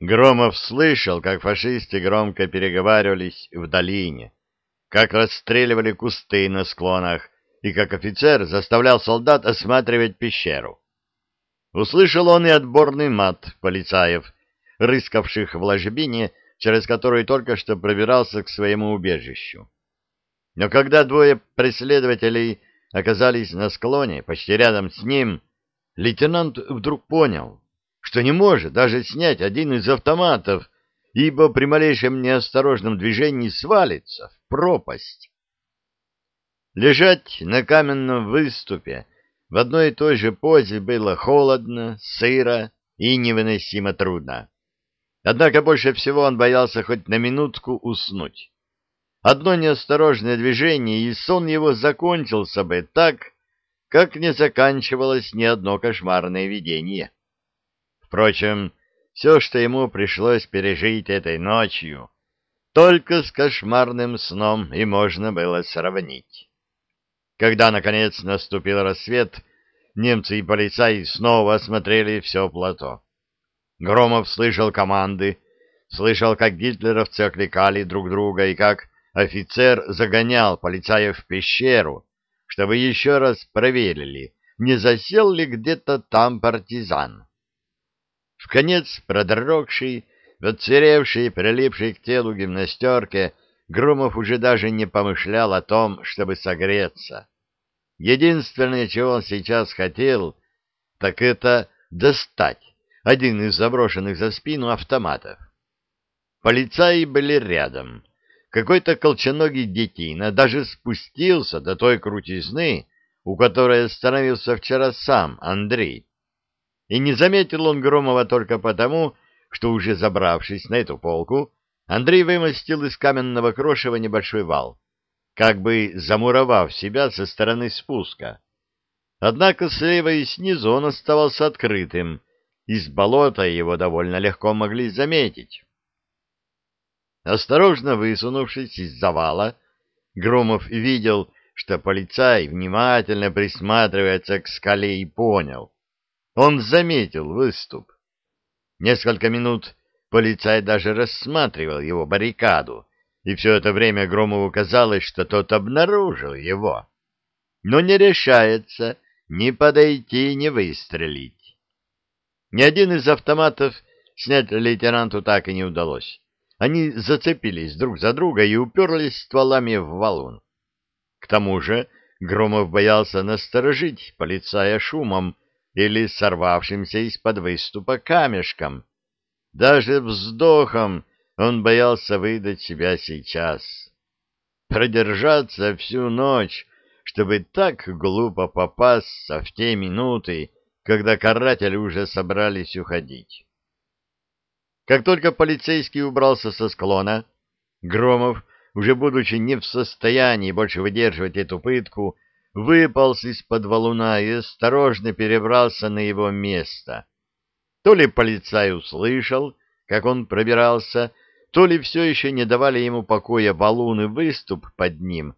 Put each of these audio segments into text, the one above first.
Громов слышал, как фашисты громко переговаривались в долине, как расстреливали кусты на склонах и как офицер заставлял солдат осматривать пещеру. Услышал он и отборный мат полицаев, рыскавших в ложбине, через который только что пробирался к своему убежищу. Но когда двое преследователей оказались на склоне, почти рядом с ним, лейтенант вдруг понял, что не может даже снять один из автоматов, ибо при малейшем неосторожном движении свалится в пропасть. Лежать на каменном выступе в одной и той же позе было холодно, сыро и невыносимо трудно. Однако больше всего он боялся хоть на минутку уснуть. Одно неосторожное движение, и сон его закончился бы так, как не заканчивалось ни одно кошмарное видение. Впрочем, все, что ему пришлось пережить этой ночью, только с кошмарным сном и можно было сравнить. Когда, наконец, наступил рассвет, немцы и полицаи снова осмотрели все плато. Громов слышал команды, слышал, как гитлеровцы окликали друг друга и как офицер загонял полицаев в пещеру, чтобы еще раз проверили, не засел ли где-то там партизан. В конец продрогший, отсыревший, прилипший к телу гимнастерке, Грумов уже даже не помышлял о том, чтобы согреться. Единственное, чего он сейчас хотел, так это достать один из заброшенных за спину автоматов. Полицаи были рядом. Какой-то колченогий детина даже спустился до той крутизны, у которой остановился вчера сам Андрей. И не заметил он Громова только потому, что уже забравшись на эту полку, Андрей вымостил из каменного крошева небольшой вал, как бы замуровав себя со стороны спуска. Однако слева и снизу он оставался открытым, из болота его довольно легко могли заметить. Осторожно высунувшись из завала, Громов видел, что полицай внимательно присматривается к скале и понял, он заметил выступ. Несколько минут полицай даже рассматривал его баррикаду, и все это время Громову казалось, что тот обнаружил его, но не решается ни подойти, ни выстрелить. Ни один из автоматов снять лейтенанту так и не удалось. Они зацепились друг за друга и уперлись стволами в валун. К тому же Громов боялся насторожить полицая шумом, или сорвавшимся из-под выступа камешком. Даже вздохом он боялся выдать себя сейчас. Продержаться всю ночь, чтобы так глупо попасться в те минуты, когда каратели уже собрались уходить. Как только полицейский убрался со склона, Громов, уже будучи не в состоянии больше выдерживать эту пытку, выполз из-под валуна и осторожно перебрался на его место. То ли полицай услышал, как он пробирался, то ли все еще не давали ему покоя валун и выступ под ним.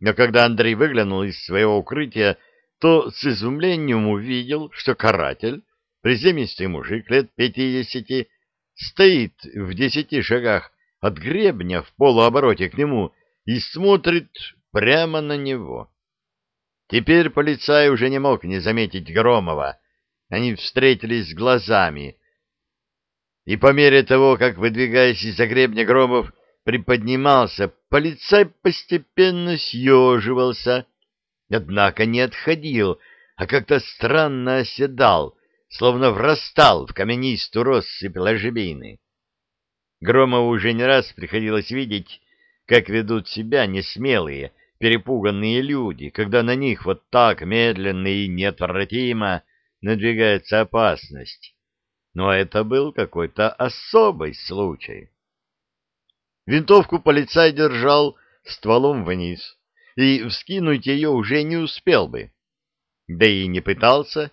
Но когда Андрей выглянул из своего укрытия, то с изумлением увидел, что каратель, приземистый мужик лет пятидесяти, стоит в десяти шагах от гребня в полуобороте к нему и смотрит прямо на него. Теперь полицай уже не мог не заметить Громова. Они встретились глазами. И по мере того, как, выдвигаясь из-за гребня Громов, приподнимался, полицай постепенно съеживался, однако не отходил, а как-то странно оседал, словно врастал в каменистую россыпь ложебины. Громову уже не раз приходилось видеть, как ведут себя несмелые, перепуганные люди, когда на них вот так медленно и неотвратимо надвигается опасность. Но это был какой-то особый случай. Винтовку полицай держал стволом вниз, и вскинуть ее уже не успел бы. Да и не пытался.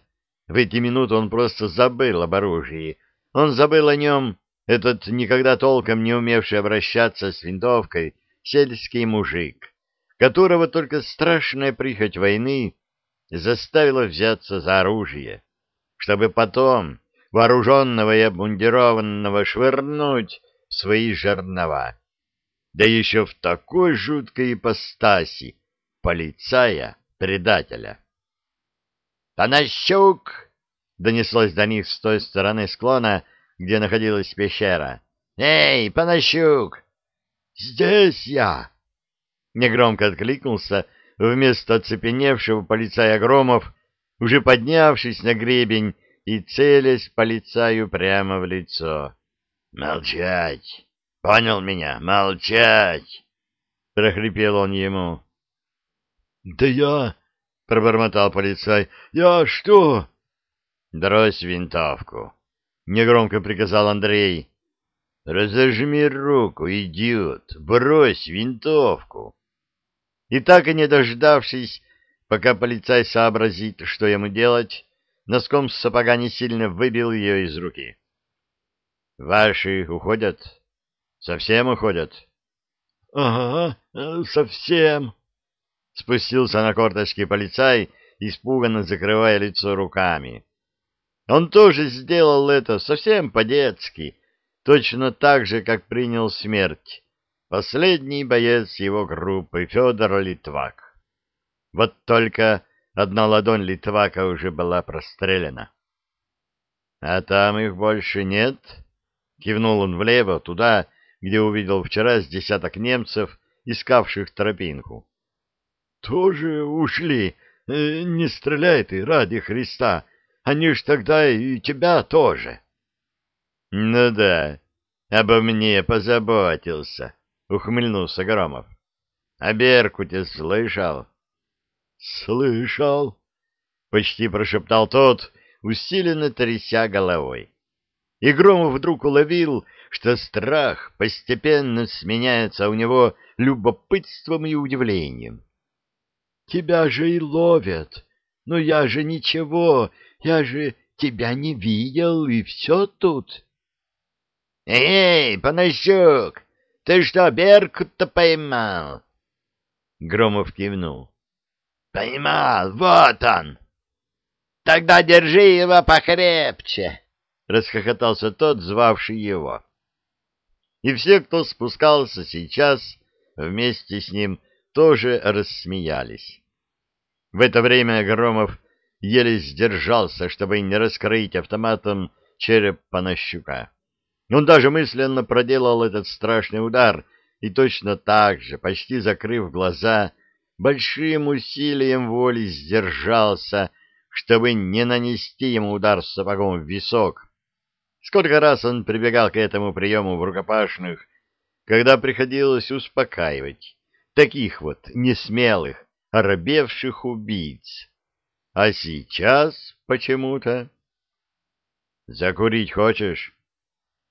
В эти минуты он просто забыл об оружии. Он забыл о нем, этот никогда толком не умевший обращаться с винтовкой сельский мужик которого только страшная прихоть войны заставила взяться за оружие, чтобы потом, вооруженного и обмундированного швырнуть в свои жернова. Да еще в такой жуткой ипостаси полицая-предателя. «Панащук!» — донеслось до них с той стороны склона, где находилась пещера. «Эй, Панащук!» «Здесь я!» Негромко откликнулся вместо оцепеневшего полицая Громов, уже поднявшись на гребень и целясь полицаю прямо в лицо. «Молчать! Понял меня? Молчать!» — прохрипел он ему. «Да я...» — пробормотал полицай. «Я что?» «Брось винтовку!» — негромко приказал Андрей. «Разожми руку, идиот! Брось винтовку!» И так и не дождавшись, пока полицай сообразит, что ему делать, носком сапога не сильно выбил ее из руки. «Ваши уходят? Совсем уходят?» «Ага, совсем!» Спустился на корточки полицай, испуганно закрывая лицо руками. Он тоже сделал это совсем по-детски, точно так же, как принял смерть последний боец его группы Федор Литвак. Вот только одна ладонь Литвака уже была прострелена. — А там их больше нет? — кивнул он влево, туда, где увидел вчера с десяток немцев, искавших тропинку. — Тоже ушли. Э, не стреляй ты, ради Христа. Они ж тогда и тебя тоже. — Ну да, обо мне позаботился, — ухмыльнулся Громов. — О Беркуте слышал? — Слышал, — почти прошептал тот, усиленно тряся головой. И Громов вдруг уловил, что страх постепенно сменяется у него любопытством и удивлением. — Тебя же и ловят. Но я же ничего, я же тебя не видел, и все тут. — Эй, Панащук, ты что, Беркут-то поймал? Громов кивнул. Поймал, вот он. Тогда держи его покрепче, расхохотался тот, звавший его. И все, кто спускался сейчас, вместе с ним тоже рассмеялись. В это время Громов еле сдержался, чтобы не раскрыть автоматом череп Панащука. Он даже мысленно проделал этот страшный удар и точно так же, почти закрыв глаза, большим усилием воли сдержался, чтобы не нанести ему удар сапогом в висок. Сколько раз он прибегал к этому приему в рукопашных, когда приходилось успокаивать таких вот несмелых, оробевших убийц. А сейчас почему-то... «Закурить хочешь?»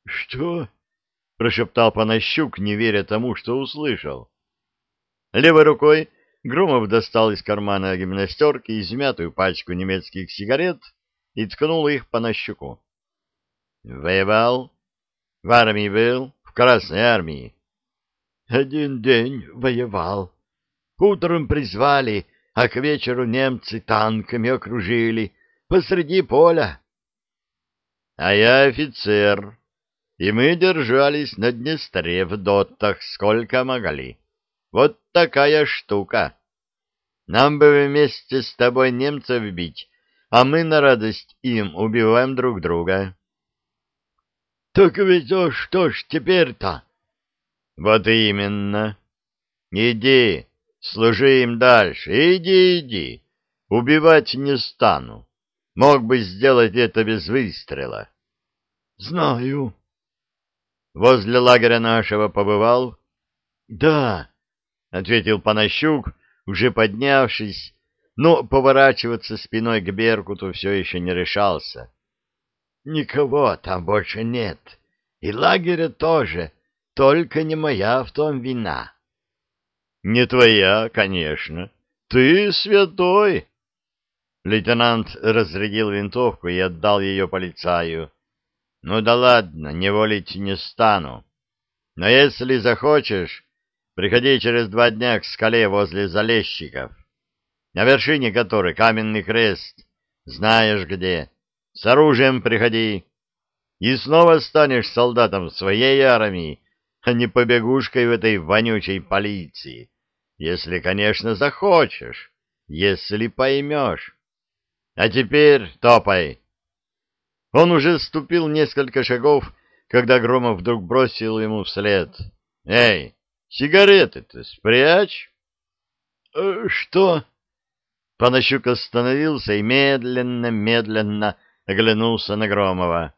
«Что?» — прошептал Панащук, не веря тому, что услышал. Левой рукой Громов достал из кармана гимнастерки измятую пачку немецких сигарет и ткнул их Панащуку. «Воевал? В армии был? В Красной армии?» «Один день воевал. Утром призвали, а к вечеру немцы танками окружили посреди поля». «А я офицер», и мы держались на Днестре в дотах сколько могли. Вот такая штука. Нам бы вместе с тобой немцев бить, а мы на радость им убиваем друг друга. — Так ведь а что ж теперь-то? — Вот именно. Иди, служи им дальше, иди, иди. Убивать не стану. Мог бы сделать это без выстрела. — Знаю. Возле лагеря нашего побывал? — Да, — ответил Панащук, уже поднявшись, но поворачиваться спиной к Беркуту все еще не решался. — Никого там больше нет, и лагеря тоже, только не моя в том вина. — Не твоя, конечно. Ты святой. Лейтенант разрядил винтовку и отдал ее полицаю. Ну да ладно, не волить не стану. Но если захочешь, приходи через два дня к скале возле Залещиков, на вершине которой каменный крест, знаешь где. С оружием приходи, и снова станешь солдатом своей армии, а не побегушкой в этой вонючей полиции, если, конечно, захочешь, если поймешь. А теперь топай. Он уже ступил несколько шагов, когда Громов вдруг бросил ему вслед. «Эй, сигареты-то спрячь!» «Э, «Что?» Панащук остановился и медленно-медленно оглянулся на Громова.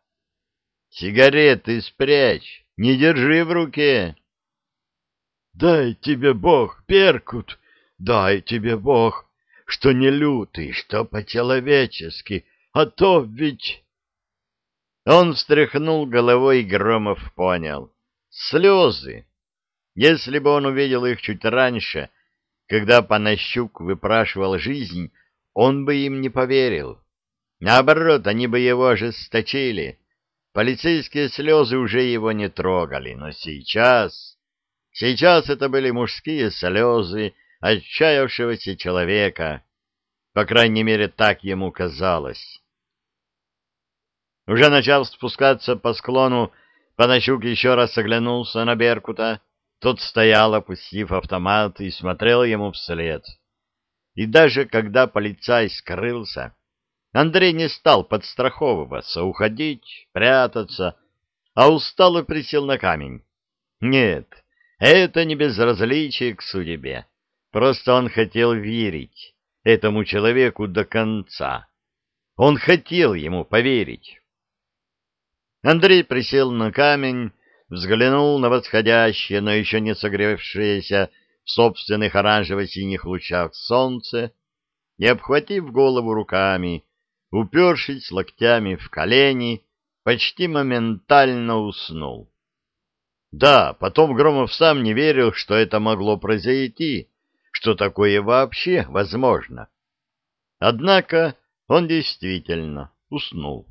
«Сигареты спрячь, не держи в руке!» «Дай тебе Бог, Перкут, дай тебе Бог, что не лютый, что по-человечески, а то ведь...» Он встряхнул головой, и Громов понял. Слезы. Если бы он увидел их чуть раньше, когда Панащук выпрашивал жизнь, он бы им не поверил. Наоборот, они бы его ожесточили. Полицейские слезы уже его не трогали, но сейчас... Сейчас это были мужские слезы отчаявшегося человека. По крайней мере, так ему казалось. Уже начав спускаться по склону, Панащук еще раз оглянулся на Беркута. Тот стоял, опустив автомат, и смотрел ему вслед. И даже когда полицай скрылся, Андрей не стал подстраховываться, уходить, прятаться, а устало присел на камень. Нет, это не безразличие к судьбе. Просто он хотел верить этому человеку до конца. Он хотел ему поверить. Андрей присел на камень, взглянул на восходящее, но еще не согревшееся в собственных оранжево-синих лучах солнце и, обхватив голову руками, упершись локтями в колени, почти моментально уснул. Да, потом Громов сам не верил, что это могло произойти, что такое вообще возможно. Однако он действительно уснул.